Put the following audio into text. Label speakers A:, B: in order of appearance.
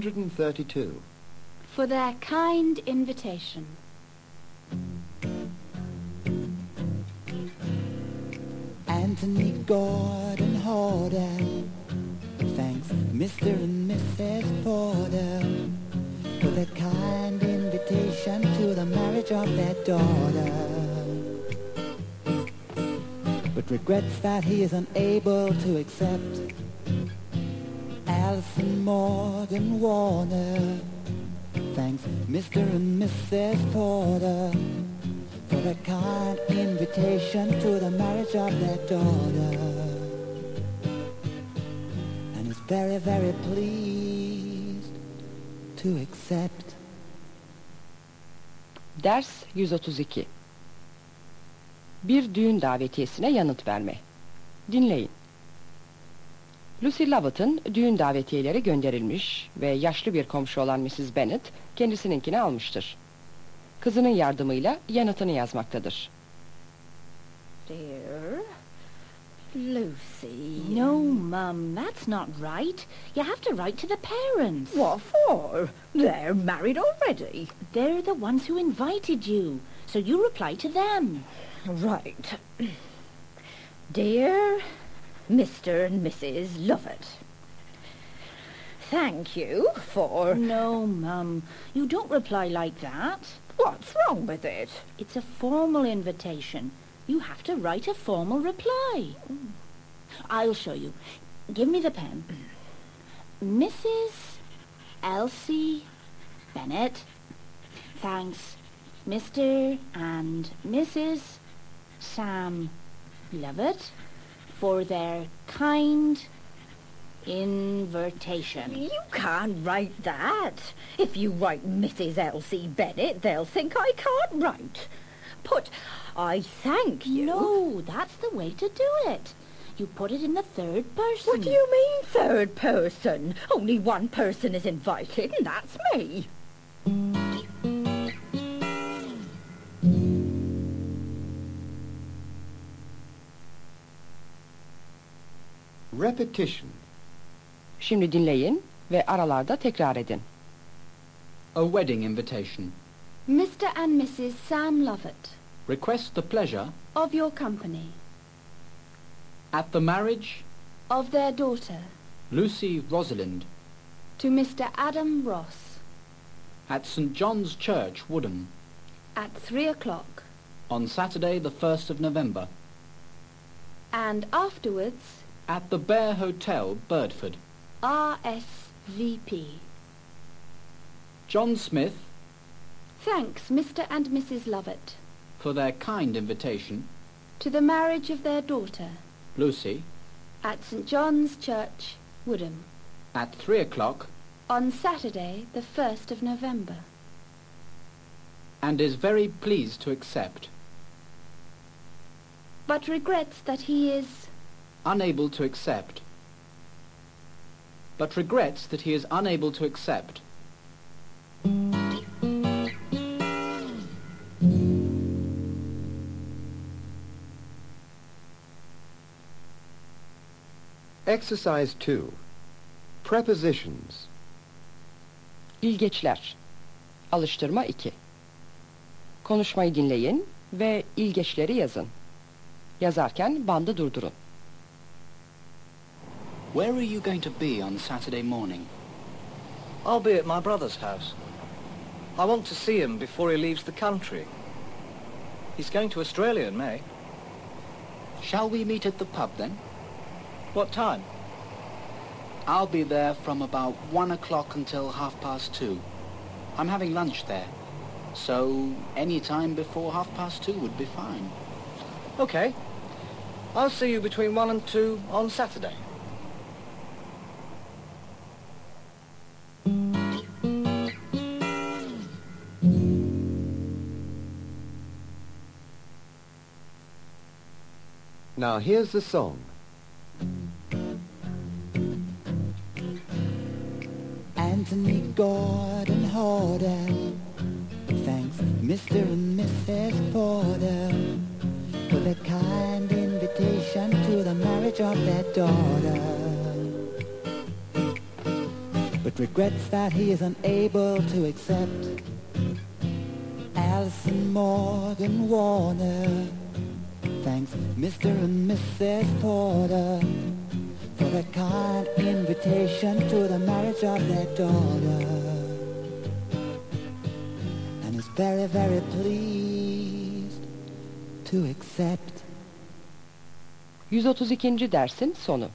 A: 132.
B: For their kind invitation.
C: Anthony Gordon Horden thanks Mr. and Mrs. Forden for the kind invitation to the marriage of their daughter. But regrets that he is unable to accept Alison Morgan Warner thanks Mr. and Mrs. Porter for the kind invitation to the marriage of their daughter. And is very, very pleased to accept.
D: Ders 132 Bir düğün davetiyesine yanıt verme. Dinleyin. Lucy Lovett'ın düğün davetiyeleri gönderilmiş ve yaşlı bir komşu olan Mrs. Bennet kendisininkini almıştır. Kızının yardımıyla yanıtını yazmaktadır.
E: Dear Lucy.
B: No, Mum, that's not right. You have to write to the parents.
E: What for? They're married already.
B: They're the ones who invited you, so you reply to them.
E: Right. Dear Mr. and Mrs. Lovett. Thank you for...
B: No, Mum, you don't reply like that.
E: What's wrong with it?
B: It's a formal invitation. You have to write a formal reply. I'll show you. Give me the pen. Mrs. Elsie Bennett thanks Mr. and Mrs. Sam Lovett for their kind invitation.
E: You can't write that. If you write Mrs. Elsie Bennett, they'll think I can't write. Put, I thank you.
B: No, that's the way to do it. You put it in the third person.
E: What do you mean, third person? Only one person is invited, and that's me.
A: Repetition.
D: Şimdi dinleyin ve aralarda tekrar edin.
F: A wedding invitation.
B: Mr. and Mrs. Sam Lovett,
F: Request the pleasure
B: of your company,
F: at the marriage
B: of their daughter,
F: Lucy Rosalind
B: to Mr. Adam Ross,
F: at St John's Church, Woodham,
B: at three o'clock,
F: on Saturday the 1st of November,
B: and afterwards,
F: at the Bear Hotel, Birdford.
B: RSVP.
F: John Smith,
B: Thanks, Mr. and Mrs. Lovett,
F: for their kind invitation,
B: to the marriage of their daughter,
F: Lucy,
B: at St. John's Church, Woodham,
F: at three o'clock,
B: on Saturday, the 1st of November.
F: and is very pleased to accept,
B: But regrets that he is
F: unable to accept, but regrets that he is unable to accept.
A: Exercise 2. Prepositions.
D: İlgeçler. Alıştırma 2. Konuşmayı dinleyin ve ilgeçleri yazın. Yazarken bandı durdurun.
F: Where are you going to be on Saturday morning?
G: I'll be at my brother's house. I want to see him before he leaves the country. He's going to Australia in May.
F: Shall we meet at the pub then?
G: What time?
F: I'll be there from about one o'clock until half past two. I'm having lunch there, so any time before half past two would be fine.
G: Okay. I'll see you between one and two on Saturday.
A: Now here's the song.
C: Anthony Gordon Horden thanks Mr. and Mrs. Porter for the kind invitation to the marriage of their daughter. but regrets that he is unable to accept. Alison Morgan Warner thanks Mr. and Mrs. Porter for the kind invitation to the marriage of their daughter. And is very, very pleased to accept.
D: 132. dersin sonu.